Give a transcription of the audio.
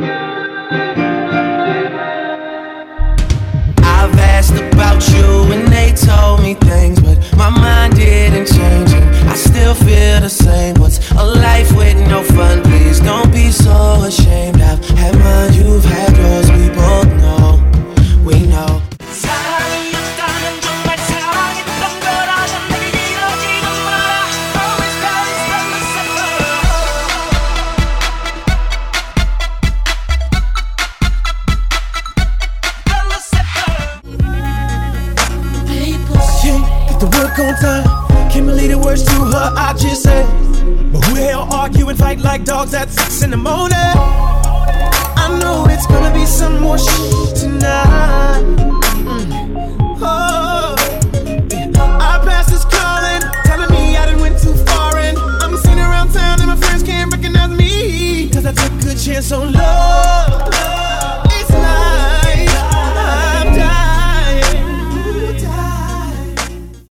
I've asked about you the work on time. Can't believe the words to her. I just said, but who the hell argue and fight like dogs at six in the morning? I know it's gonna be some more shit tonight. Mm. Oh, our past is calling, telling me I done went too far, and I'm seen around town and my friends can't recognize me. Cause I took a chance on love.